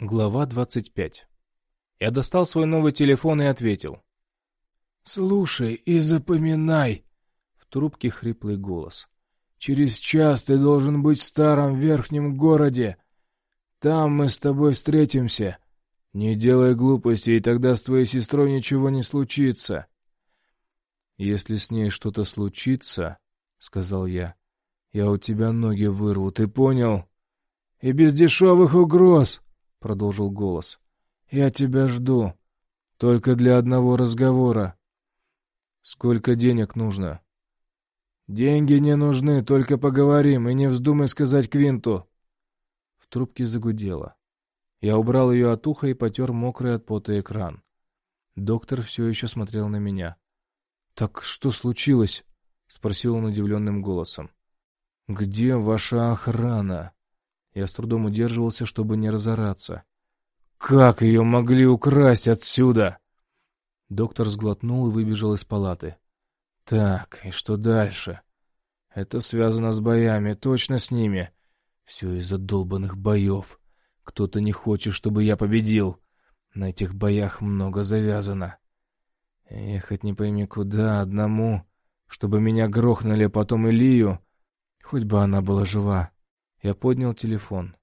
Глава 25. Я достал свой новый телефон и ответил. «Слушай и запоминай!» В трубке хриплый голос. «Через час ты должен быть в старом верхнем городе. Там мы с тобой встретимся. Не делай глупостей, и тогда с твоей сестрой ничего не случится». «Если с ней что-то случится, — сказал я, — я у тебя ноги вырву, ты понял?» «И без дешевых угроз!» — продолжил голос. «Я тебя жду. Только для одного разговора». «Сколько денег нужно?» «Деньги не нужны, только поговорим, и не вздумай сказать Квинту». В трубке загудело. Я убрал ее от уха и потер мокрый от пота экран. Доктор все еще смотрел на меня. «Так что случилось?» — спросил он удивленным голосом. «Где ваша охрана?» Я с трудом удерживался, чтобы не разораться. «Как ее могли украсть отсюда?» Доктор сглотнул и выбежал из палаты. «Так, и что дальше?» «Это связано с боями, точно с ними. Все из-за долбанных боев. Кто-то не хочет, чтобы я победил. На этих боях много завязано. Ехать не пойми куда, одному, чтобы меня грохнули, а потом Илью. Хоть бы она была жива. Я поднял телефон.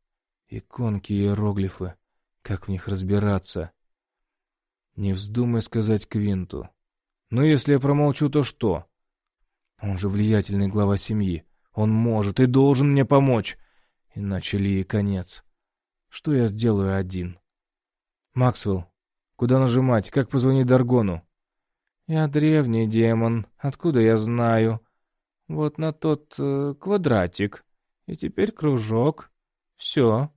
Иконки и иероглифы. Как в них разбираться? Не вздумай сказать Квинту. Но если я промолчу, то что? Он же влиятельный глава семьи. Он может и должен мне помочь. Иначе ли и конец. Что я сделаю один? Максвелл, куда нажимать? Как позвонить Даргону? Я древний демон. Откуда я знаю? Вот на тот э, квадратик. И теперь кружок. Все.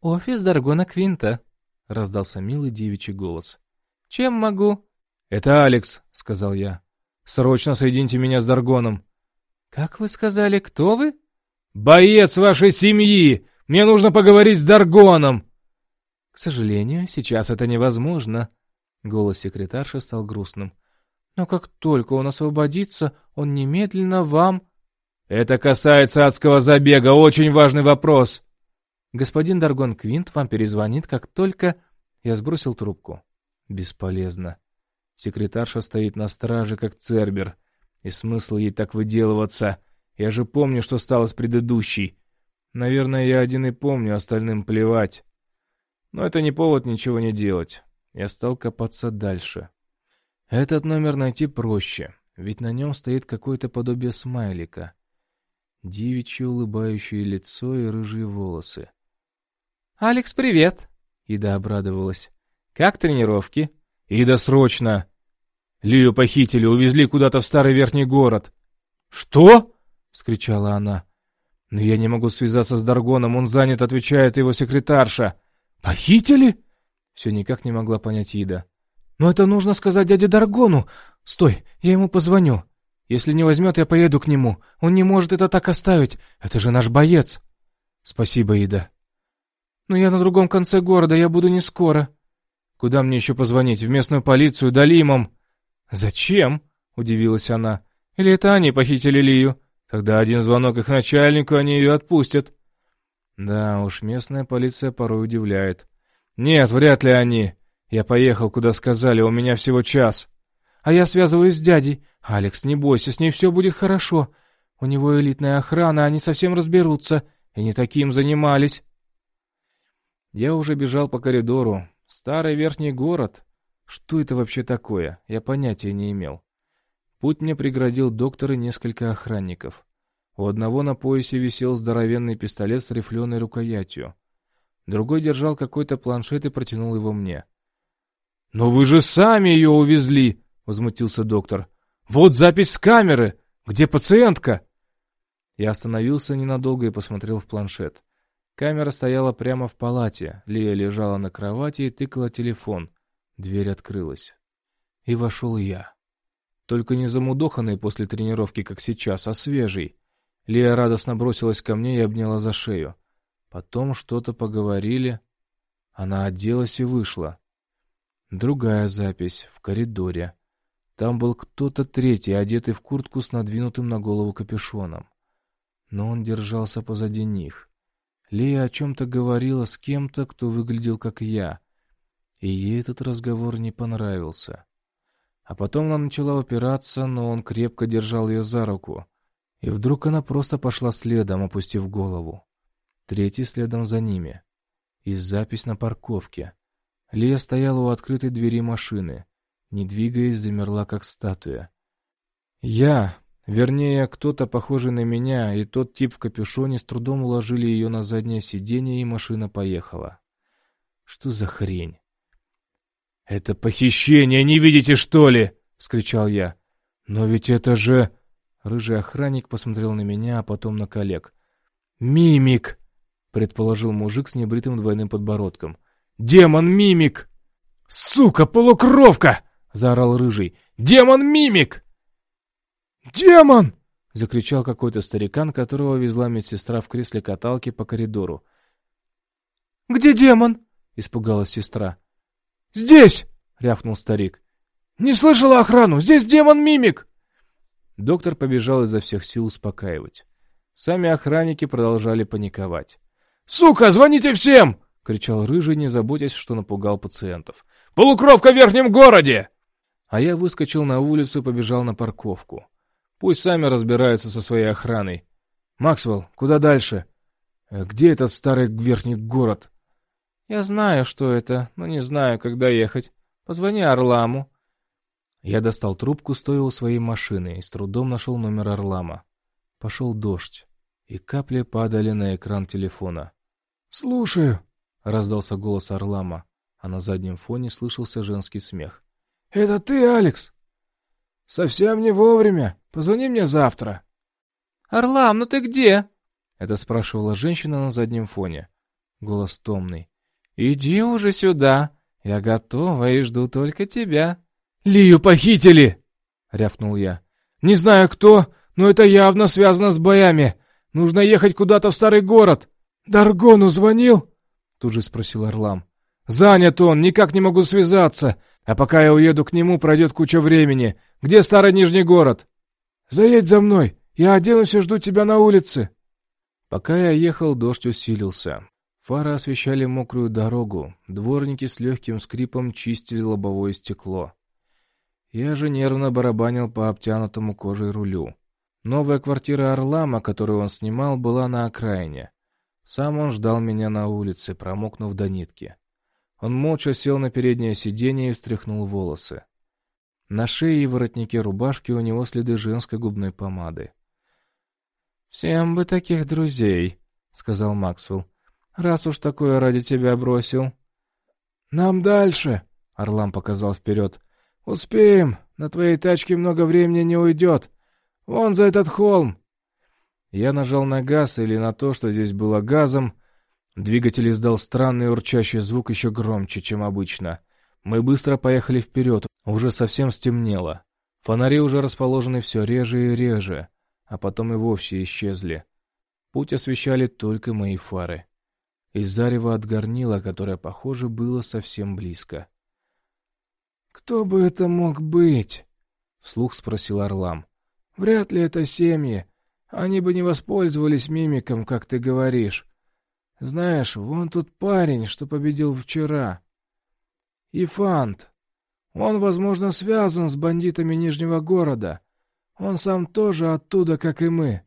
«Офис Даргона Квинта», — раздался милый девичий голос. «Чем могу?» «Это Алекс», — сказал я. «Срочно соедините меня с Даргоном». «Как вы сказали, кто вы?» «Боец вашей семьи! Мне нужно поговорить с Даргоном!» «К сожалению, сейчас это невозможно». Голос секретарши стал грустным. «Но как только он освободится, он немедленно вам...» «Это касается адского забега, очень важный вопрос!» «Господин Даргон Квинт вам перезвонит, как только...» Я сбросил трубку. «Бесполезно. Секретарша стоит на страже, как Цербер. И смысл ей так выделываться? Я же помню, что стало с предыдущей. Наверное, я один и помню, остальным плевать. Но это не повод ничего не делать. Я стал копаться дальше. Этот номер найти проще, ведь на нем стоит какое-то подобие смайлика. Девичье улыбающее лицо и рыжие волосы. «Алекс, привет!» Ида обрадовалась. «Как тренировки?» «Ида, срочно!» «Лию похитили, увезли куда-то в старый верхний город». «Что?» — вскричала она. «Но я не могу связаться с Даргоном, он занят», — отвечает его секретарша. «Похитили?» Все никак не могла понять Ида. «Но это нужно сказать дяде Даргону. Стой, я ему позвоню. Если не возьмет, я поеду к нему. Он не может это так оставить. Это же наш боец. Спасибо, Ида. Но я на другом конце города, я буду не скоро. Куда мне еще позвонить? В местную полицию, Далимом? Зачем? Удивилась она. Или это они похитили Лию? Тогда один звонок их начальнику, они ее отпустят. Да уж, местная полиция порой удивляет. Нет, вряд ли они. Я поехал, куда сказали, у меня всего час. А я связываюсь с дядей. «Алекс, не бойся, с ней все будет хорошо. У него элитная охрана, они совсем разберутся. И не таким занимались». Я уже бежал по коридору. Старый верхний город. Что это вообще такое? Я понятия не имел. Путь мне преградил доктор и несколько охранников. У одного на поясе висел здоровенный пистолет с рифленой рукоятью. Другой держал какой-то планшет и протянул его мне. «Но вы же сами ее увезли!» — возмутился доктор. «Вот запись с камеры! Где пациентка?» Я остановился ненадолго и посмотрел в планшет. Камера стояла прямо в палате. Лия лежала на кровати и тыкала телефон. Дверь открылась. И вошел я. Только не замудоханный после тренировки, как сейчас, а свежий. Лия радостно бросилась ко мне и обняла за шею. Потом что-то поговорили. Она оделась и вышла. Другая запись в коридоре. Там был кто-то третий, одетый в куртку с надвинутым на голову капюшоном. Но он держался позади них. Лия о чем-то говорила с кем-то, кто выглядел как я, и ей этот разговор не понравился. А потом она начала упираться, но он крепко держал ее за руку. И вдруг она просто пошла следом, опустив голову. Третий следом за ними. И запись на парковке. Лия стояла у открытой двери машины. Не двигаясь, замерла, как статуя. Я, вернее, кто-то похожий на меня, и тот тип в капюшоне с трудом уложили ее на заднее сиденье, и машина поехала. Что за хрень? «Это похищение, не видите, что ли?» — вскричал я. «Но ведь это же...» Рыжий охранник посмотрел на меня, а потом на коллег. «Мимик!» — предположил мужик с небритым двойным подбородком. «Демон-мимик!» «Сука, полукровка!» — заорал Рыжий. «Демон-мимик!» «Демон!» — закричал какой-то старикан, которого везла медсестра в кресле каталки по коридору. «Где демон?» — испугалась сестра. «Здесь!» — рявкнул старик. «Не слышала охрану! Здесь демон-мимик!» Доктор побежал изо всех сил успокаивать. Сами охранники продолжали паниковать. «Сука, звоните всем!» — кричал Рыжий, не заботясь, что напугал пациентов. «Полукровка в верхнем городе!» А я выскочил на улицу и побежал на парковку. Пусть сами разбираются со своей охраной. «Максвелл, куда дальше?» «Э, «Где этот старый верхний город?» «Я знаю, что это, но не знаю, когда ехать. Позвони Орламу». Я достал трубку, стоя у своей машины, и с трудом нашел номер Орлама. Пошел дождь, и капли падали на экран телефона. «Слушаю», — раздался голос Орлама, а на заднем фоне слышался женский смех. «Это ты, Алекс?» «Совсем не вовремя. Позвони мне завтра». «Орлам, ну ты где?» — это спрашивала женщина на заднем фоне. Голос томный. «Иди уже сюда. Я готова и жду только тебя». «Лию похитили!» — рявкнул я. «Не знаю кто, но это явно связано с боями. Нужно ехать куда-то в старый город. Даргону звонил?» Тут же спросил Орлам. «Занят он, никак не могу связаться. А пока я уеду к нему, пройдет куча времени. Где старый Нижний город?» «Заедь за мной. Я оденусь и жду тебя на улице». Пока я ехал, дождь усилился. Фары освещали мокрую дорогу, дворники с легким скрипом чистили лобовое стекло. Я же нервно барабанил по обтянутому кожей рулю. Новая квартира Орлама, которую он снимал, была на окраине. Сам он ждал меня на улице, промокнув до нитки. Он молча сел на переднее сиденье и встряхнул волосы. На шее и воротнике рубашки у него следы женской губной помады. «Всем бы таких друзей», — сказал Максвелл раз уж такое ради тебя бросил. Нам дальше, Орлам показал вперед. Успеем, на твоей тачке много времени не уйдет. Вон за этот холм. Я нажал на газ или на то, что здесь было газом. Двигатель издал странный урчащий звук еще громче, чем обычно. Мы быстро поехали вперед, уже совсем стемнело. Фонари уже расположены все реже и реже, а потом и вовсе исчезли. Путь освещали только мои фары из зарева от горнила, которое, похоже, было совсем близко. «Кто бы это мог быть?» — вслух спросил Орлам. «Вряд ли это семьи. Они бы не воспользовались мимиком, как ты говоришь. Знаешь, вон тут парень, что победил вчера. Ифант. Он, возможно, связан с бандитами Нижнего города. Он сам тоже оттуда, как и мы».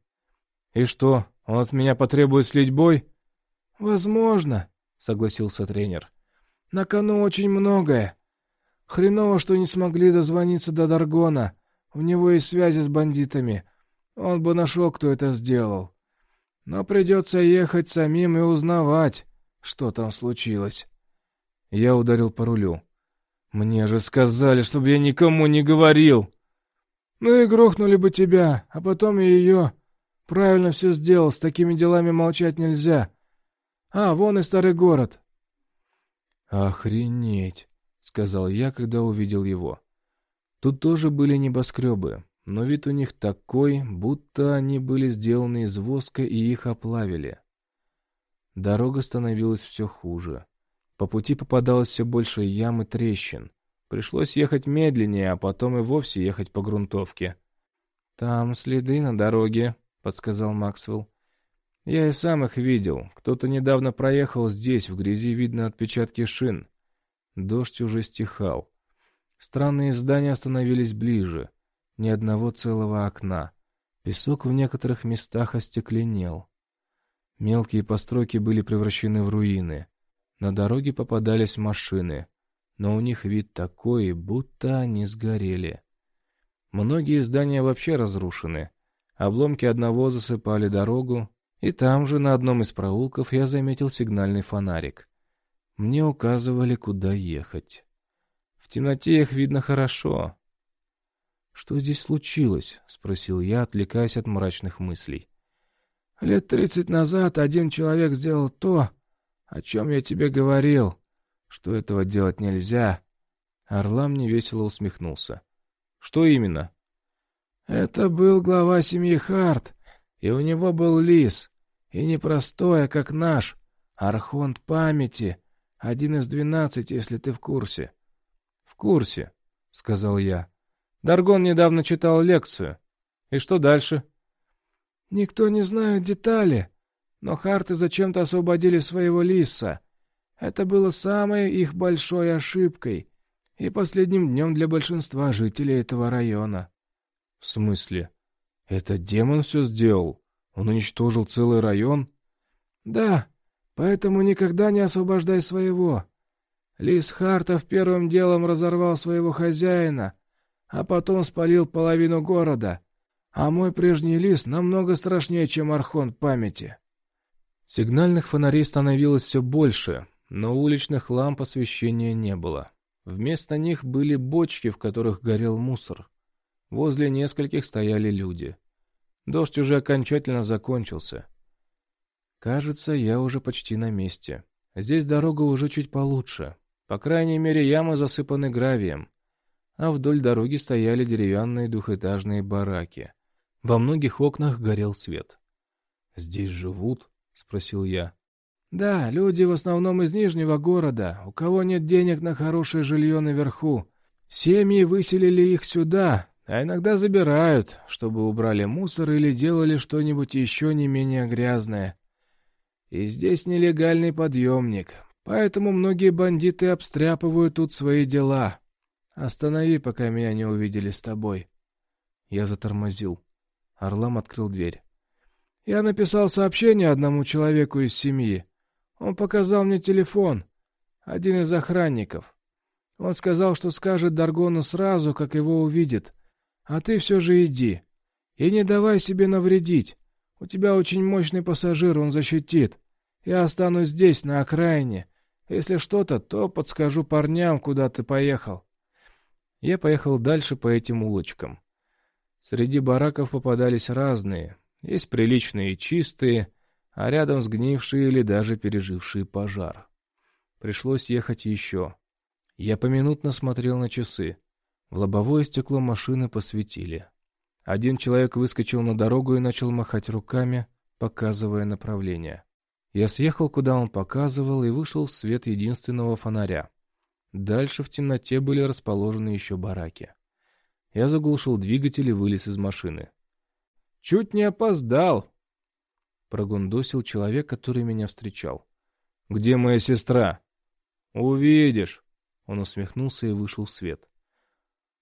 «И что, он от меня потребует слить бой?» «Возможно», — согласился тренер. «На кону очень многое. Хреново, что не смогли дозвониться до Даргона. У него есть связи с бандитами. Он бы нашел, кто это сделал. Но придется ехать самим и узнавать, что там случилось». Я ударил по рулю. «Мне же сказали, чтобы я никому не говорил!» «Ну и грохнули бы тебя, а потом и ее. Правильно все сделал, с такими делами молчать нельзя. А, вон и старый город. Охренеть, сказал я, когда увидел его. Тут тоже были небоскребы, но вид у них такой, будто они были сделаны из воска и их оплавили. Дорога становилась все хуже. По пути попадалось все больше ям и трещин. Пришлось ехать медленнее, а потом и вовсе ехать по грунтовке. «Там следы на дороге», — подсказал Максвелл. Я и сам их видел. Кто-то недавно проехал здесь, в грязи видно отпечатки шин. Дождь уже стихал. Странные здания остановились ближе. Ни одного целого окна. Песок в некоторых местах остекленел. Мелкие постройки были превращены в руины. На дороге попадались машины, но у них вид такой, будто они сгорели. Многие здания вообще разрушены. Обломки одного засыпали дорогу, и там же, на одном из проулков, я заметил сигнальный фонарик. Мне указывали, куда ехать. В темноте их видно хорошо. «Что здесь случилось?» — спросил я, отвлекаясь от мрачных мыслей. «Лет тридцать назад один человек сделал то, о чем я тебе говорил, что этого делать нельзя». Орлам невесело усмехнулся. «Что именно?» «Это был глава семьи Харт, и у него был лис, и не простой, а как наш, архонт памяти, один из двенадцати, если ты в курсе». «В курсе», — сказал я. Даргон недавно читал лекцию. И что дальше? Никто не знает детали, но Харты зачем-то освободили своего лиса. Это было самой их большой ошибкой и последним днем для большинства жителей этого района. В смысле? Это демон все сделал? Он уничтожил целый район? Да, поэтому никогда не освобождай своего. Лис Хартов первым делом разорвал своего хозяина — а потом спалил половину города. А мой прежний лис намного страшнее, чем Архон памяти. Сигнальных фонарей становилось все больше, но уличных ламп освещения не было. Вместо них были бочки, в которых горел мусор. Возле нескольких стояли люди. Дождь уже окончательно закончился. Кажется, я уже почти на месте. Здесь дорога уже чуть получше. По крайней мере, ямы засыпаны гравием а вдоль дороги стояли деревянные двухэтажные бараки. Во многих окнах горел свет. «Здесь живут?» — спросил я. «Да, люди в основном из Нижнего города, у кого нет денег на хорошее жилье наверху. Семьи выселили их сюда, а иногда забирают, чтобы убрали мусор или делали что-нибудь еще не менее грязное. И здесь нелегальный подъемник, поэтому многие бандиты обстряпывают тут свои дела». «Останови, пока меня не увидели с тобой». Я затормозил. Орлам открыл дверь. «Я написал сообщение одному человеку из семьи. Он показал мне телефон. Один из охранников. Он сказал, что скажет Даргону сразу, как его увидит. А ты все же иди. И не давай себе навредить. У тебя очень мощный пассажир, он защитит. Я останусь здесь, на окраине. Если что-то, то подскажу парням, куда ты поехал. Я поехал дальше по этим улочкам. Среди бараков попадались разные. Есть приличные и чистые, а рядом сгнившие или даже пережившие пожар. Пришлось ехать еще. Я поминутно смотрел на часы. В лобовое стекло машины посветили. Один человек выскочил на дорогу и начал махать руками, показывая направление. Я съехал, куда он показывал, и вышел в свет единственного фонаря. Дальше в темноте были расположены еще бараки. Я заглушил двигатель и вылез из машины. «Чуть не опоздал!» Прогундосил человек, который меня встречал. «Где моя сестра?» «Увидишь!» Он усмехнулся и вышел в свет.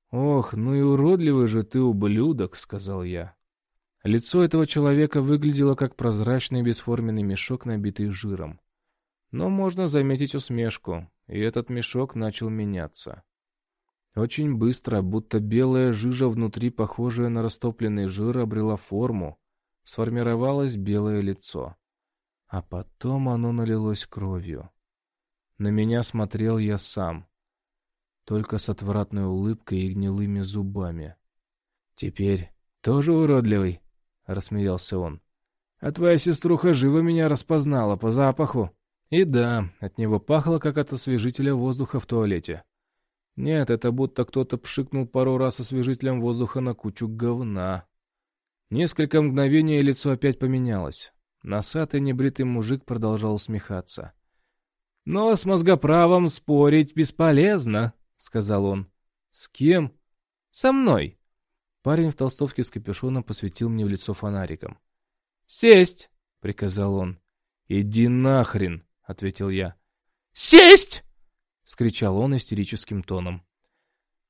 «Ох, ну и уродливый же ты ублюдок!» — сказал я. Лицо этого человека выглядело как прозрачный бесформенный мешок, набитый жиром. Но можно заметить усмешку, и этот мешок начал меняться. Очень быстро, будто белая жижа внутри, похожая на растопленный жир, обрела форму, сформировалось белое лицо. А потом оно налилось кровью. На меня смотрел я сам, только с отвратной улыбкой и гнилыми зубами. «Теперь тоже уродливый?» — рассмеялся он. «А твоя сеструха живо меня распознала по запаху». И да, от него пахло, как от освежителя воздуха в туалете. Нет, это будто кто-то пшикнул пару раз освежителем воздуха на кучу говна. Несколько мгновений лицо опять поменялось. Носатый небритый мужик продолжал усмехаться. «Но с мозгоправом спорить бесполезно», — сказал он. «С кем?» «Со мной». Парень в толстовке с капюшоном посветил мне в лицо фонариком. «Сесть!» — приказал он. «Иди нахрен!» — ответил я. «Сесть!» — скричал он истерическим тоном.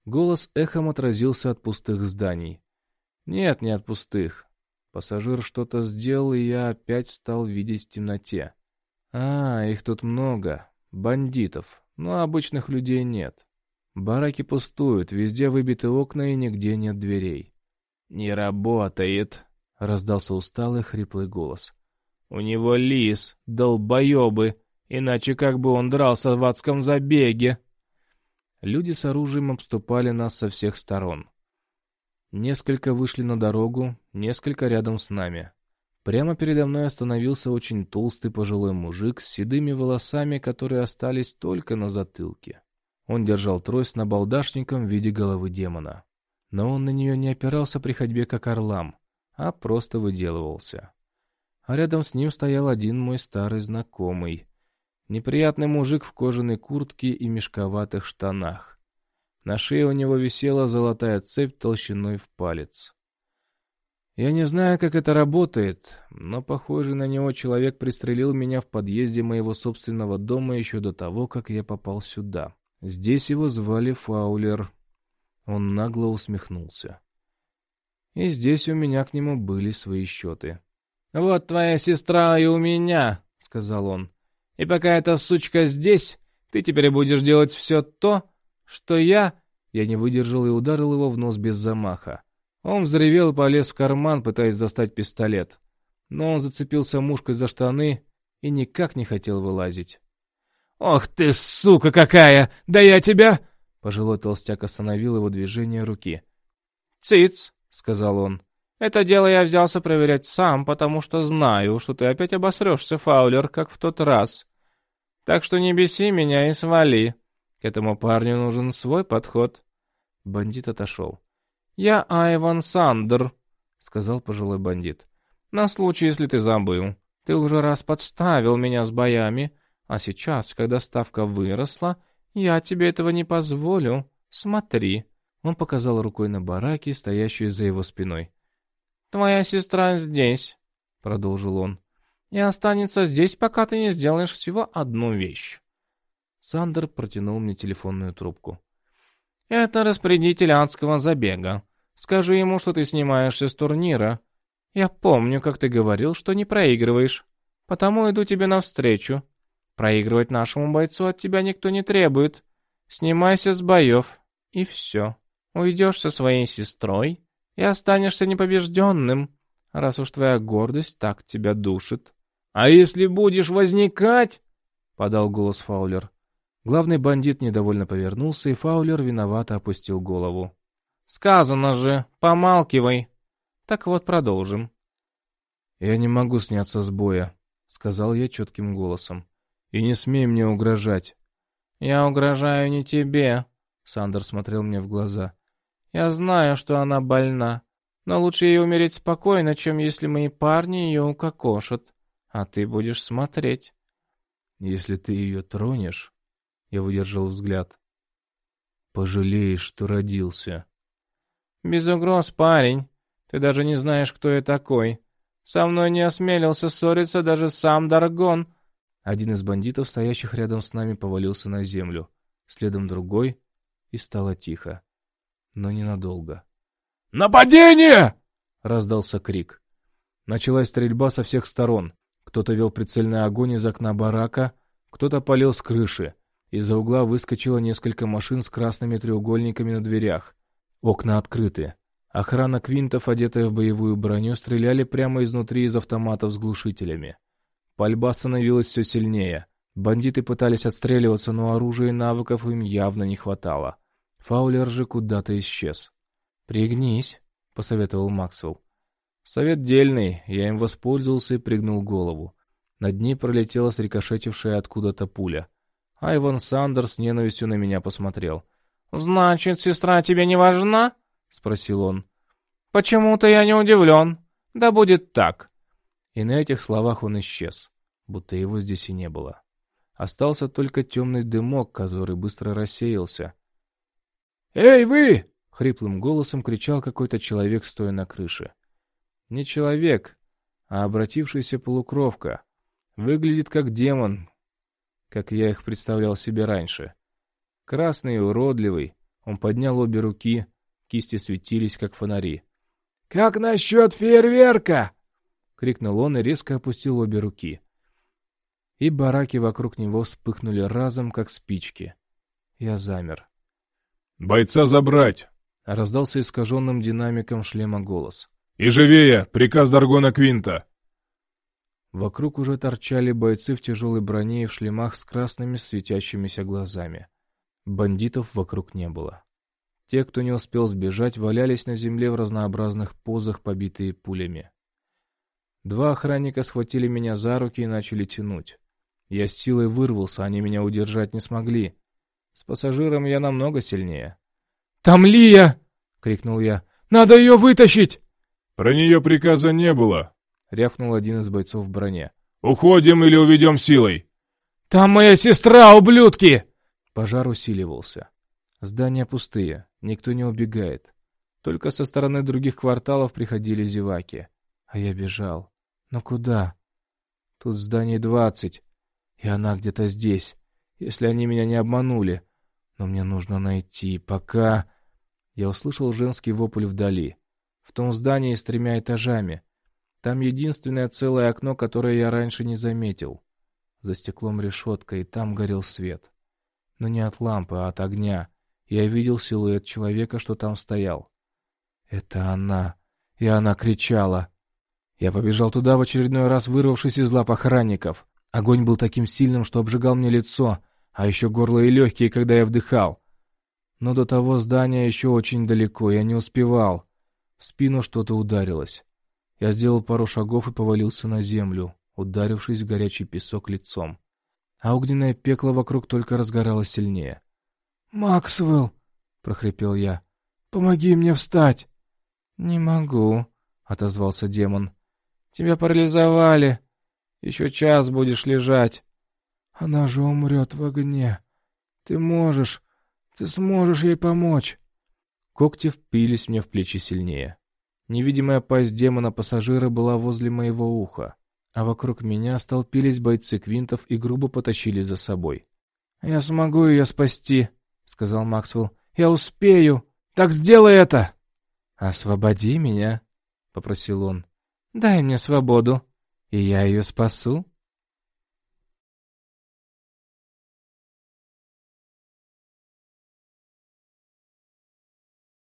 Голос эхом отразился от пустых зданий. Нет, не от пустых. Пассажир что-то сделал, и я опять стал видеть в темноте. А, их тут много. Бандитов. Но обычных людей нет. Бараки пустуют, везде выбиты окна и нигде нет дверей. «Не работает!» — раздался усталый хриплый голос. «У него лис, долбоебы, иначе как бы он дрался в адском забеге!» Люди с оружием обступали нас со всех сторон. Несколько вышли на дорогу, несколько рядом с нами. Прямо передо мной остановился очень толстый пожилой мужик с седыми волосами, которые остались только на затылке. Он держал трость на балдашником в виде головы демона. Но он на нее не опирался при ходьбе как орлам, а просто выделывался. А рядом с ним стоял один мой старый знакомый. Неприятный мужик в кожаной куртке и мешковатых штанах. На шее у него висела золотая цепь толщиной в палец. Я не знаю, как это работает, но похожий на него человек пристрелил меня в подъезде моего собственного дома еще до того, как я попал сюда. Здесь его звали Фаулер. Он нагло усмехнулся. И здесь у меня к нему были свои счеты. «Вот твоя сестра и у меня», — сказал он. «И пока эта сучка здесь, ты теперь будешь делать все то, что я...» Я не выдержал и ударил его в нос без замаха. Он взревел и полез в карман, пытаясь достать пистолет. Но он зацепился мушкой за штаны и никак не хотел вылазить. «Ох ты, сука какая! Да я тебя...» Пожилой толстяк остановил его движение руки. «Циц!» — сказал он. «Это дело я взялся проверять сам, потому что знаю, что ты опять обосрешься, Фаулер, как в тот раз. Так что не беси меня и свали. К этому парню нужен свой подход». Бандит отошел. «Я Айван Сандер», — сказал пожилой бандит. «На случай, если ты забыл. Ты уже раз подставил меня с боями, а сейчас, когда ставка выросла, я тебе этого не позволю. Смотри. Он показал рукой на бараки, стоящие за его спиной. «Твоя сестра здесь», — продолжил он, — «и останется здесь, пока ты не сделаешь всего одну вещь». Сандер протянул мне телефонную трубку. «Это распорядитель адского забега. Скажи ему, что ты снимаешься с турнира. Я помню, как ты говорил, что не проигрываешь. Потому иду тебе навстречу. Проигрывать нашему бойцу от тебя никто не требует. Снимайся с боев, и все. Уйдешь со своей сестрой и останешься непобежденным, раз уж твоя гордость так тебя душит. «А если будешь возникать?» — подал голос Фаулер. Главный бандит недовольно повернулся, и Фаулер виновато опустил голову. «Сказано же, помалкивай. Так вот, продолжим». «Я не могу сняться с боя», — сказал я четким голосом. И не смей мне угрожать. Я угрожаю не тебе, Сандер смотрел мне в глаза. Я знаю, что она больна, но лучше ей умереть спокойно, чем если мои парни ее укокошат. А ты будешь смотреть. Если ты ее тронешь, я выдержал взгляд. Пожалеешь, что родился. Без угроз, парень. Ты даже не знаешь, кто я такой. Со мной не осмелился ссориться даже сам Даргон, один из бандитов, стоящих рядом с нами, повалился на землю, следом другой, и стало тихо. Но ненадолго. «Нападение!» — раздался крик. Началась стрельба со всех сторон. Кто-то вел прицельный огонь из окна барака, кто-то палил с крыши. Из-за угла выскочило несколько машин с красными треугольниками на дверях. Окна открыты. Охрана квинтов, одетая в боевую броню, стреляли прямо изнутри из автоматов с глушителями. Пальба становилась все сильнее. Бандиты пытались отстреливаться, но оружия и навыков им явно не хватало. Фаулер же куда-то исчез. «Пригнись», — посоветовал Максвелл. Совет дельный, я им воспользовался и пригнул голову. Над ней пролетела срикошетившая откуда-то пуля. Айван Сандерс с ненавистью на меня посмотрел. «Значит, сестра тебе не важна?» — спросил он. «Почему-то я не удивлен. Да будет так. И на этих словах он исчез, будто его здесь и не было. Остался только темный дымок, который быстро рассеялся. «Эй, вы!» — хриплым голосом кричал какой-то человек, стоя на крыше. Не человек, а обратившийся полукровка. Выглядит как демон, как я их представлял себе раньше. Красный и уродливый, он поднял обе руки, кисти светились, как фонари. «Как насчет фейерверка?» — крикнул он и резко опустил обе руки. И бараки вокруг него вспыхнули разом, как спички. Я замер. «Бойца забрать!» — раздался искаженным динамиком шлема голос. «И живее! Приказ Даргона Квинта!» Вокруг уже торчали бойцы в тяжелой броне и в шлемах с красными светящимися глазами. Бандитов вокруг не было. Те, кто не успел сбежать, валялись на земле в разнообразных позах, побитые пулями. Два охранника схватили меня за руки и начали тянуть. Я с силой вырвался, они меня удержать не смогли. С пассажиром я намного сильнее. «Там Лия!» — крикнул я. «Надо ее вытащить!» «Про нее приказа не было!» — рявкнул один из бойцов в броне. «Уходим или уведем силой!» «Там моя сестра, ублюдки!» Пожар усиливался. Здания пустые, никто не убегает. Только со стороны других кварталов приходили зеваки. А я бежал. Но куда? Тут зданий двадцать, и она где-то здесь, если они меня не обманули. Но мне нужно найти, пока... Я услышал женский вопль вдали. В том здании с тремя этажами. Там единственное целое окно, которое я раньше не заметил. За стеклом решетка, и там горел свет. Но не от лампы, а от огня. Я видел силуэт человека, что там стоял. Это она. И она кричала. Я побежал туда в очередной раз, вырвавшись из лап охранников. Огонь был таким сильным, что обжигал мне лицо, а еще горло и легкие, когда я вдыхал. Но до того здания еще очень далеко, я не успевал. В спину что-то ударилось. Я сделал пару шагов и повалился на землю, ударившись в горячий песок лицом. А огненное пекло вокруг только разгоралось сильнее. «Максвелл!» — прохрипел я. «Помоги мне встать!» «Не могу», — отозвался демон. «Тебя парализовали. Еще час будешь лежать». «Она же умрет в огне. Ты можешь, ты сможешь ей помочь!» Когти впились мне в плечи сильнее. Невидимая пасть демона-пассажира была возле моего уха, а вокруг меня столпились бойцы Квинтов и грубо потащили за собой. «Я смогу ее спасти», — сказал Максвелл. «Я успею! Так сделай это!» «Освободи меня», — попросил он. «Дай мне свободу, и я ее спасу».